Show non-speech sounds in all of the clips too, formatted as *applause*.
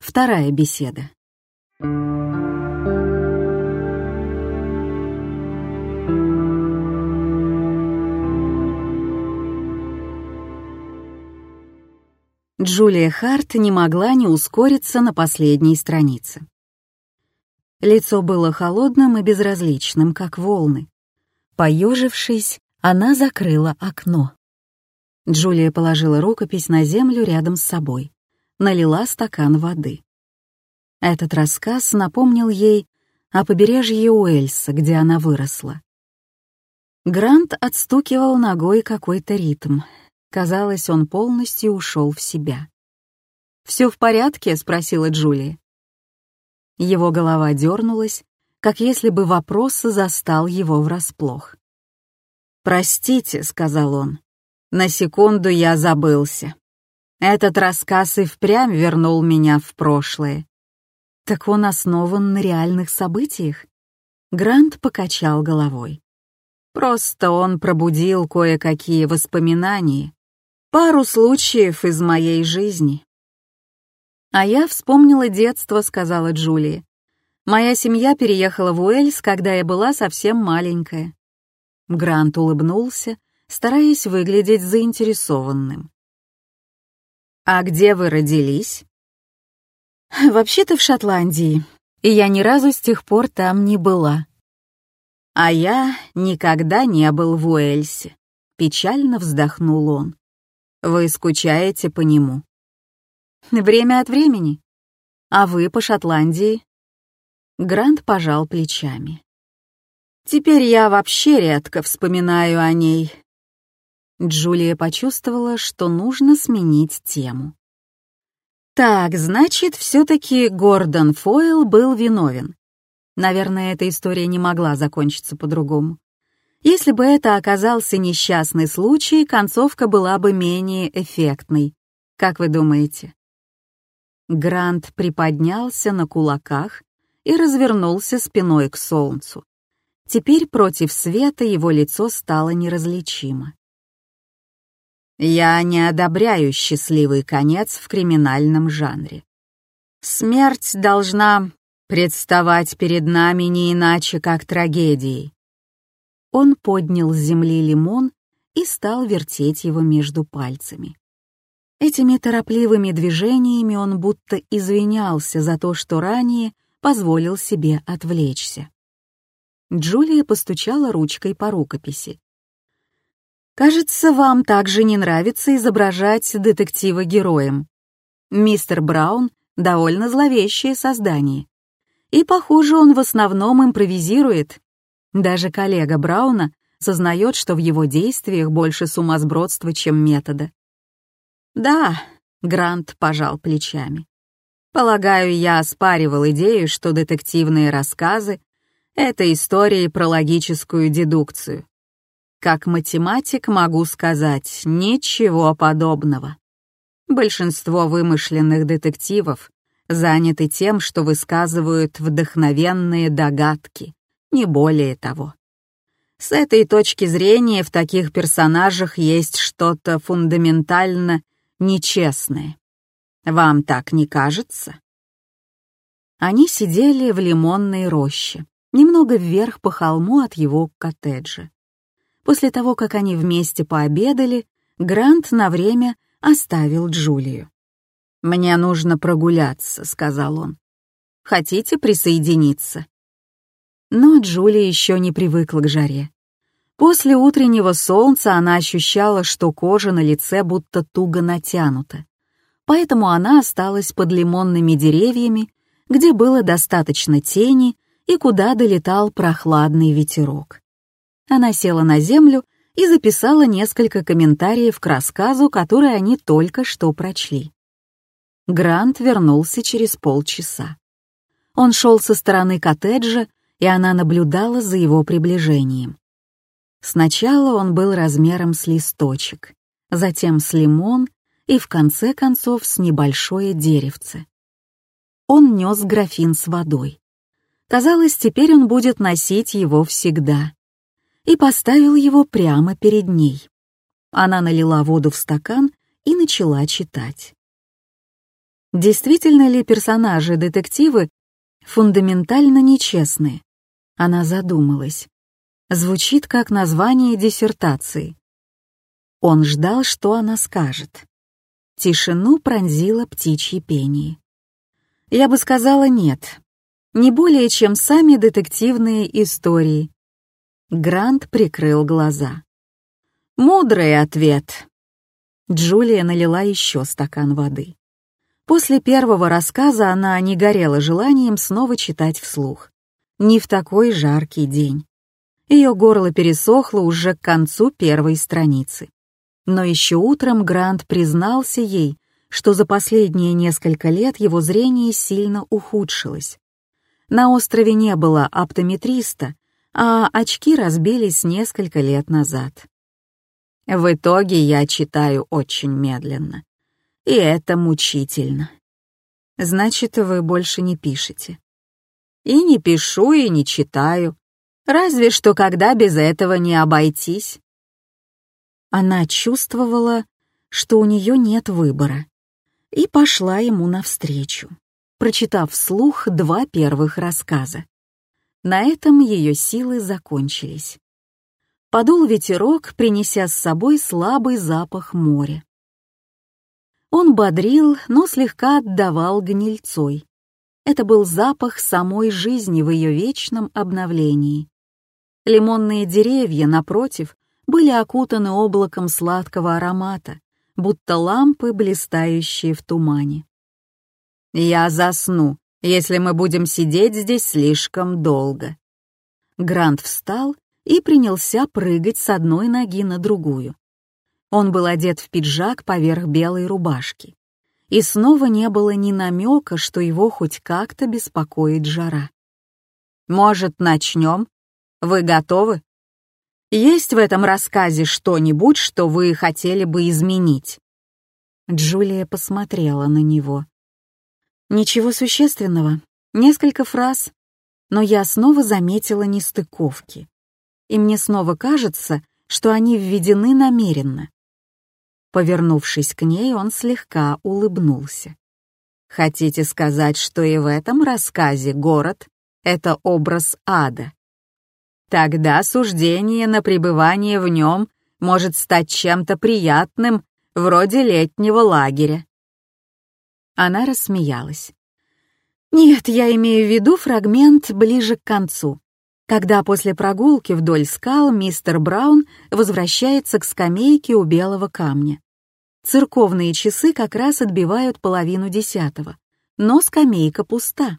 Вторая беседа. Джулия Харт не могла не ускориться на последней странице. Лицо было холодным и безразличным, как волны. Поежившись, она закрыла окно. Джулия положила рукопись на землю рядом с собой, налила стакан воды. Этот рассказ напомнил ей о побережье Уэльса, где она выросла. Грант отстукивал ногой какой-то ритм. Казалось, он полностью ушел в себя. «Все в порядке?» — спросила Джулия. Его голова дернулась, как если бы вопрос застал его врасплох. «Простите», — сказал он, — «на секунду я забылся. Этот рассказ и впрямь вернул меня в прошлое». «Так он основан на реальных событиях?» Грант покачал головой. «Просто он пробудил кое-какие воспоминания, пару случаев из моей жизни». «А я вспомнила детство», — сказала Джулия. «Моя семья переехала в Уэльс, когда я была совсем маленькая. Грант улыбнулся, стараясь выглядеть заинтересованным. «А где вы родились?» *laughs* «Вообще-то в Шотландии, и я ни разу с тех пор там не была». «А я никогда не был в Уэльсе», — печально вздохнул он. «Вы скучаете по нему?» «Время от времени. А вы по Шотландии?» Грант пожал плечами. Теперь я вообще редко вспоминаю о ней. Джулия почувствовала, что нужно сменить тему. Так, значит, все-таки Гордон Фойл был виновен. Наверное, эта история не могла закончиться по-другому. Если бы это оказался несчастный случай, концовка была бы менее эффектной. Как вы думаете? Грант приподнялся на кулаках и развернулся спиной к солнцу. Теперь против света его лицо стало неразличимо. Я не одобряю счастливый конец в криминальном жанре. Смерть должна представать перед нами не иначе, как трагедией. Он поднял с земли лимон и стал вертеть его между пальцами. Этими торопливыми движениями он будто извинялся за то, что ранее позволил себе отвлечься. Джулия постучала ручкой по рукописи. «Кажется, вам также не нравится изображать детектива героем. Мистер Браун — довольно зловещее создание. И, похоже, он в основном импровизирует. Даже коллега Брауна сознает, что в его действиях больше сумасбродства, чем метода. «Да», — Грант пожал плечами. «Полагаю, я оспаривал идею, что детективные рассказы это истории про логическую дедукцию. Как математик могу сказать, ничего подобного. Большинство вымышленных детективов заняты тем, что высказывают вдохновенные догадки, не более того. С этой точки зрения в таких персонажах есть что-то фундаментально нечестное. Вам так не кажется? Они сидели в лимонной роще немного вверх по холму от его коттеджа. После того, как они вместе пообедали, Грант на время оставил Джулию. «Мне нужно прогуляться», — сказал он. «Хотите присоединиться?» Но Джулия еще не привыкла к жаре. После утреннего солнца она ощущала, что кожа на лице будто туго натянута. Поэтому она осталась под лимонными деревьями, где было достаточно тени и куда долетал прохладный ветерок. Она села на землю и записала несколько комментариев к рассказу, который они только что прочли. Грант вернулся через полчаса. Он шел со стороны коттеджа, и она наблюдала за его приближением. Сначала он был размером с листочек, затем с лимон и в конце концов с небольшое деревце. Он нес графин с водой. Казалось, теперь он будет носить его всегда. И поставил его прямо перед ней. Она налила воду в стакан и начала читать. Действительно ли персонажи-детективы фундаментально нечестные? Она задумалась. Звучит как название диссертации. Он ждал, что она скажет. Тишину пронзило птичье пение. Я бы сказала нет. Не более, чем сами детективные истории. Грант прикрыл глаза. Мудрый ответ. Джулия налила еще стакан воды. После первого рассказа она не горела желанием снова читать вслух. Не в такой жаркий день. Ее горло пересохло уже к концу первой страницы. Но еще утром Грант признался ей, что за последние несколько лет его зрение сильно ухудшилось. На острове не было оптометриста, а очки разбились несколько лет назад. В итоге я читаю очень медленно. И это мучительно. Значит, вы больше не пишете. И не пишу, и не читаю. Разве что когда без этого не обойтись. Она чувствовала, что у нее нет выбора, и пошла ему навстречу, прочитав вслух два первых рассказа. На этом ее силы закончились. Подул ветерок, принеся с собой слабый запах моря. Он бодрил, но слегка отдавал гнильцой. Это был запах самой жизни в ее вечном обновлении. Лимонные деревья, напротив, были окутаны облаком сладкого аромата, будто лампы, блистающие в тумане. «Я засну, если мы будем сидеть здесь слишком долго». Грант встал и принялся прыгать с одной ноги на другую. Он был одет в пиджак поверх белой рубашки. И снова не было ни намека, что его хоть как-то беспокоит жара. «Может, начнем? Вы готовы?» Есть в этом рассказе что-нибудь, что вы хотели бы изменить?» Джулия посмотрела на него. «Ничего существенного. Несколько фраз. Но я снова заметила нестыковки. И мне снова кажется, что они введены намеренно». Повернувшись к ней, он слегка улыбнулся. «Хотите сказать, что и в этом рассказе город — это образ ада?» Тогда суждение на пребывание в нем может стать чем-то приятным, вроде летнего лагеря. Она рассмеялась. Нет, я имею в виду фрагмент ближе к концу, когда после прогулки вдоль скал мистер Браун возвращается к скамейке у белого камня. Церковные часы как раз отбивают половину десятого, но скамейка пуста.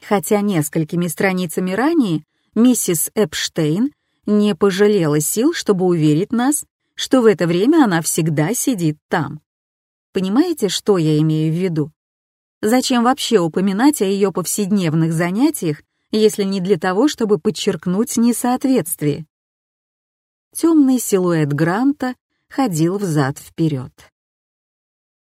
Хотя несколькими страницами ранее миссис Эпштейн не пожалела сил, чтобы уверить нас, что в это время она всегда сидит там. Понимаете, что я имею в виду? Зачем вообще упоминать о ее повседневных занятиях, если не для того, чтобы подчеркнуть несоответствие? Темный силуэт Гранта ходил взад-вперед.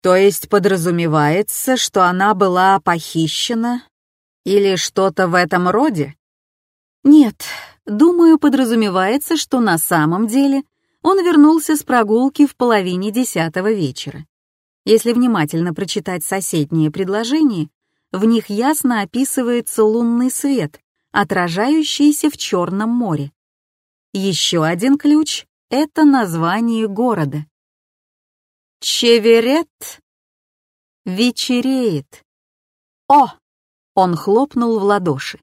То есть подразумевается, что она была похищена или что-то в этом роде? Нет, думаю, подразумевается, что на самом деле он вернулся с прогулки в половине десятого вечера. Если внимательно прочитать соседние предложения, в них ясно описывается лунный свет, отражающийся в Черном море. Еще один ключ — это название города. Чеверет вечереет. О! Он хлопнул в ладоши.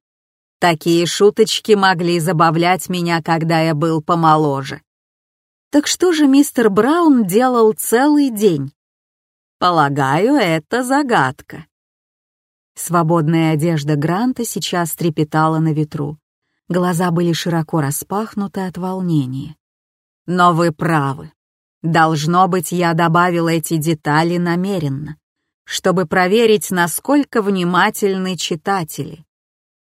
Такие шуточки могли забавлять меня, когда я был помоложе. Так что же мистер Браун делал целый день? Полагаю, это загадка. Свободная одежда Гранта сейчас трепетала на ветру. Глаза были широко распахнуты от волнения. Но вы правы. Должно быть, я добавил эти детали намеренно, чтобы проверить, насколько внимательны читатели.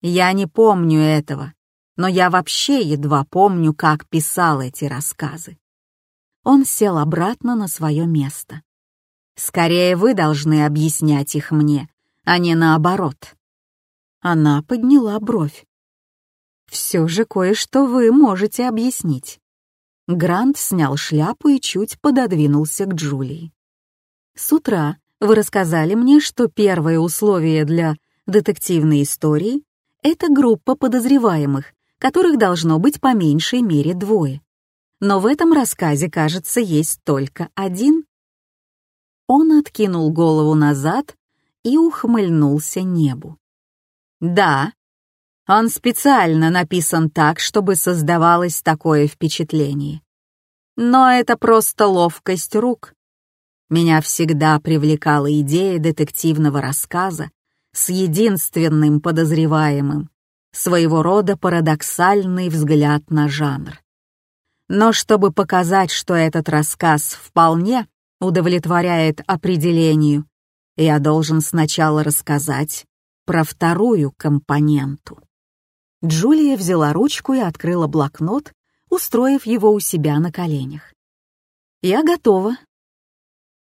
Я не помню этого, но я вообще едва помню, как писал эти рассказы. Он сел обратно на свое место. Скорее вы должны объяснять их мне, а не наоборот. Она подняла бровь. Все же кое-что вы можете объяснить. Грант снял шляпу и чуть пододвинулся к Джулии. С утра, Вы рассказали мне, что первое условие для детективной истории — это группа подозреваемых, которых должно быть по меньшей мере двое. Но в этом рассказе, кажется, есть только один. Он откинул голову назад и ухмыльнулся небу. Да, он специально написан так, чтобы создавалось такое впечатление. Но это просто ловкость рук. Меня всегда привлекала идея детективного рассказа с единственным подозреваемым, своего рода парадоксальный взгляд на жанр. Но чтобы показать, что этот рассказ вполне удовлетворяет определению, я должен сначала рассказать про вторую компоненту. Джулия взяла ручку и открыла блокнот, устроив его у себя на коленях. «Я готова».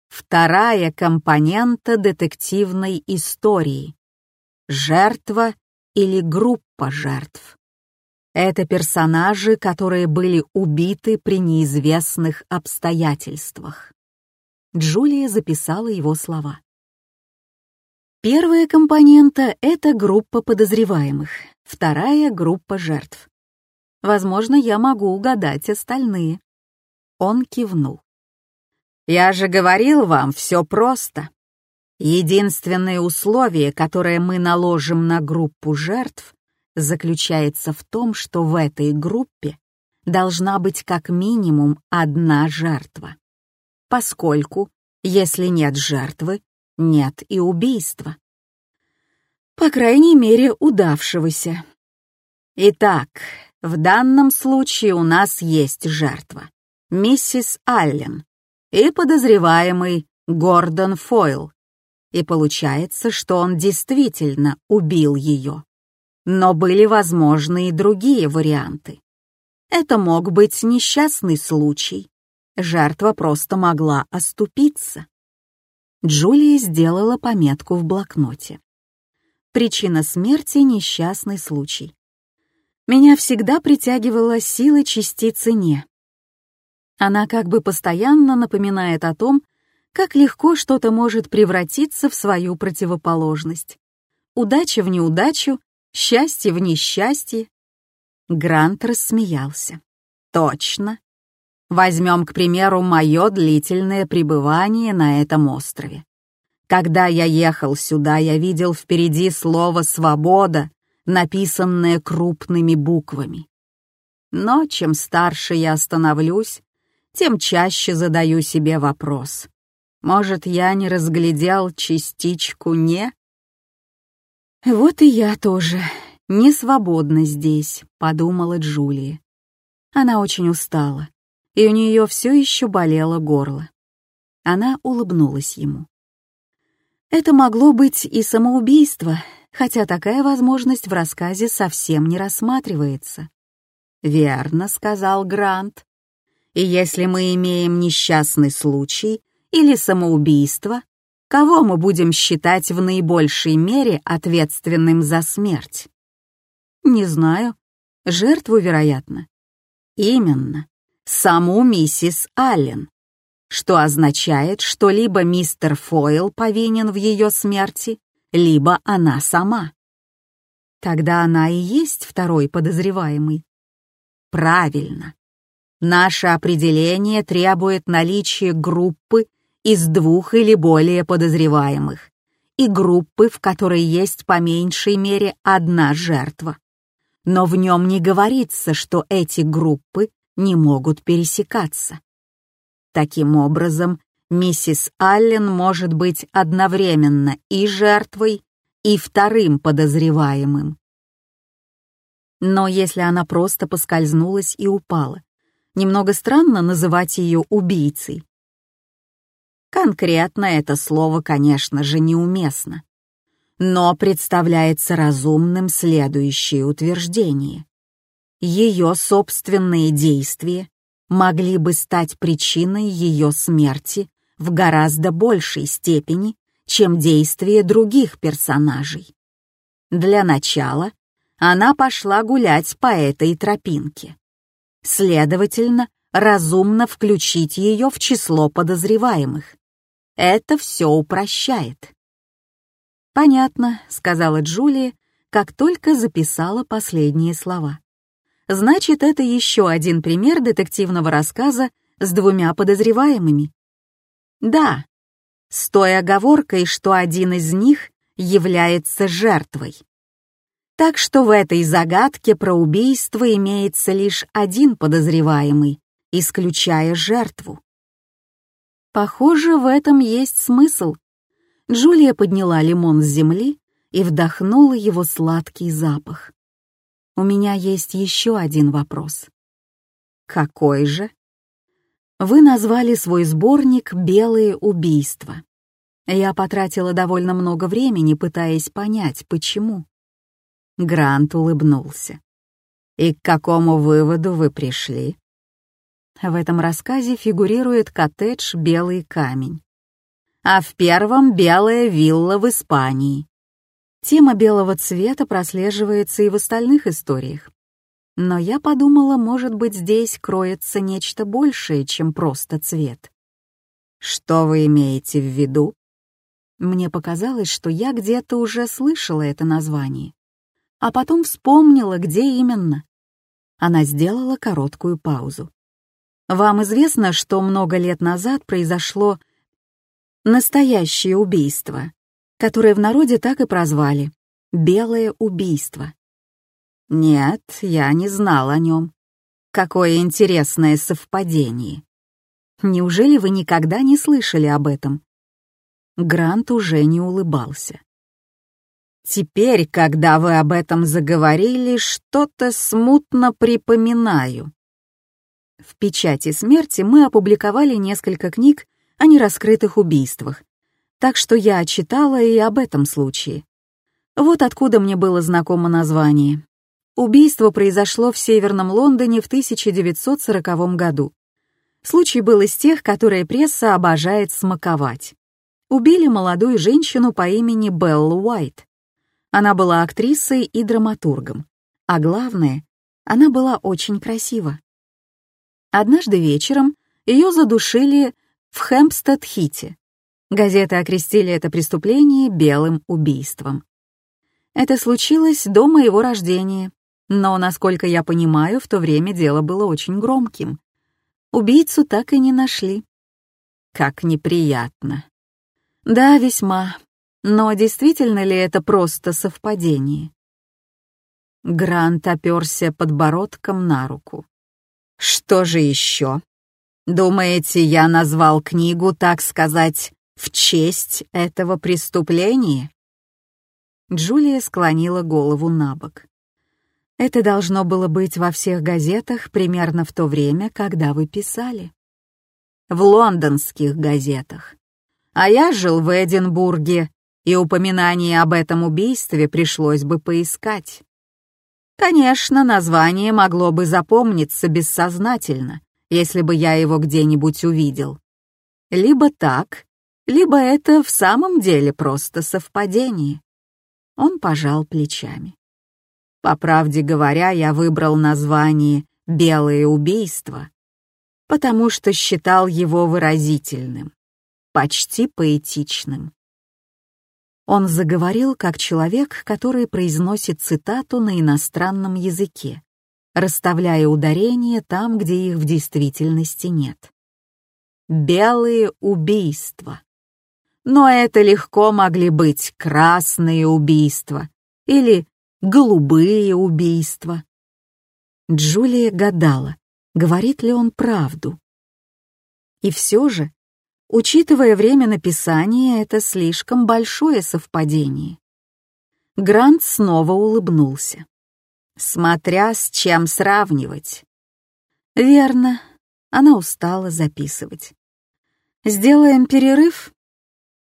Вторая компонента детективной истории. Жертва или группа жертв. Это персонажи, которые были убиты при неизвестных обстоятельствах. Джулия записала его слова. Первая компонента — это группа подозреваемых, вторая — группа жертв. Возможно, я могу угадать остальные. Он кивнул. «Я же говорил вам, все просто. Единственное условие, которое мы наложим на группу жертв, заключается в том, что в этой группе должна быть как минимум одна жертва. Поскольку, если нет жертвы, нет и убийства. По крайней мере, удавшегося. Итак, в данном случае у нас есть жертва. Миссис Аллен и подозреваемый Гордон Фойл. И получается, что он действительно убил ее. Но были возможны и другие варианты. Это мог быть несчастный случай. Жертва просто могла оступиться. Джулия сделала пометку в блокноте. Причина смерти — несчастный случай. Меня всегда притягивала сила частицы «не». Она как бы постоянно напоминает о том, как легко что-то может превратиться в свою противоположность. Удача в неудачу, счастье в несчастье. Грант рассмеялся. Точно. Возьмем, к примеру, мое длительное пребывание на этом острове. Когда я ехал сюда, я видел впереди слово «свобода», написанное крупными буквами. Но чем старше я становлюсь, тем чаще задаю себе вопрос. Может, я не разглядел частичку «не»? «Вот и я тоже не свободна здесь», — подумала Джулия. Она очень устала, и у нее все еще болело горло. Она улыбнулась ему. Это могло быть и самоубийство, хотя такая возможность в рассказе совсем не рассматривается. «Верно», — сказал Грант. «И если мы имеем несчастный случай, или самоубийство, кого мы будем считать в наибольшей мере ответственным за смерть? Не знаю. Жертву, вероятно. Именно. Саму миссис Аллен. Что означает, что либо мистер Фойл повинен в ее смерти, либо она сама. Тогда она и есть второй подозреваемый. Правильно. Наше определение требует наличия группы из двух или более подозреваемых и группы, в которой есть по меньшей мере одна жертва. Но в нем не говорится, что эти группы не могут пересекаться. Таким образом, миссис Аллен может быть одновременно и жертвой, и вторым подозреваемым. Но если она просто поскользнулась и упала, немного странно называть ее убийцей. Конкретно это слово, конечно же, неуместно. Но представляется разумным следующее утверждение. Ее собственные действия могли бы стать причиной ее смерти в гораздо большей степени, чем действия других персонажей. Для начала она пошла гулять по этой тропинке. Следовательно, разумно включить ее в число подозреваемых. Это все упрощает. «Понятно», — сказала Джулия, как только записала последние слова. «Значит, это еще один пример детективного рассказа с двумя подозреваемыми». «Да, с той оговоркой, что один из них является жертвой. Так что в этой загадке про убийство имеется лишь один подозреваемый, исключая жертву. Похоже, в этом есть смысл. Джулия подняла лимон с земли и вдохнула его сладкий запах. У меня есть еще один вопрос. Какой же? Вы назвали свой сборник «Белые убийства». Я потратила довольно много времени, пытаясь понять, почему. Грант улыбнулся. «И к какому выводу вы пришли?» В этом рассказе фигурирует коттедж «Белый камень», а в первом — белая вилла в Испании. Тема белого цвета прослеживается и в остальных историях. Но я подумала, может быть, здесь кроется нечто большее, чем просто цвет. Что вы имеете в виду? Мне показалось, что я где-то уже слышала это название. А потом вспомнила, где именно. Она сделала короткую паузу. Вам известно, что много лет назад произошло настоящее убийство, которое в народе так и прозвали — «белое убийство». Нет, я не знал о нем. Какое интересное совпадение. Неужели вы никогда не слышали об этом? Грант уже не улыбался. Теперь, когда вы об этом заговорили, что-то смутно припоминаю. В «Печати смерти» мы опубликовали несколько книг о нераскрытых убийствах, так что я читала и об этом случае. Вот откуда мне было знакомо название. Убийство произошло в Северном Лондоне в 1940 году. Случай был из тех, которые пресса обожает смаковать. Убили молодую женщину по имени Белл Уайт. Она была актрисой и драматургом. А главное, она была очень красива. Однажды вечером ее задушили в Хэмпстед-Хите. Газеты окрестили это преступление белым убийством. Это случилось до моего рождения, но, насколько я понимаю, в то время дело было очень громким. Убийцу так и не нашли. Как неприятно. Да, весьма. Но действительно ли это просто совпадение? Грант оперся подбородком на руку. Что же еще? Думаете, я назвал книгу, так сказать, в честь этого преступления? Джулия склонила голову на бок. Это должно было быть во всех газетах примерно в то время, когда вы писали. В лондонских газетах. А я жил в Эдинбурге, и упоминание об этом убийстве пришлось бы поискать. Конечно, название могло бы запомниться бессознательно, если бы я его где-нибудь увидел. Либо так, либо это в самом деле просто совпадение. Он пожал плечами. По правде говоря, я выбрал название «Белое убийство», потому что считал его выразительным, почти поэтичным. Он заговорил как человек, который произносит цитату на иностранном языке, расставляя ударения там, где их в действительности нет. Белые убийства. Но это легко могли быть красные убийства или голубые убийства. Джулия гадала, говорит ли он правду. И все же Учитывая время написания, это слишком большое совпадение. Грант снова улыбнулся. Смотря с чем сравнивать. Верно, она устала записывать. Сделаем перерыв?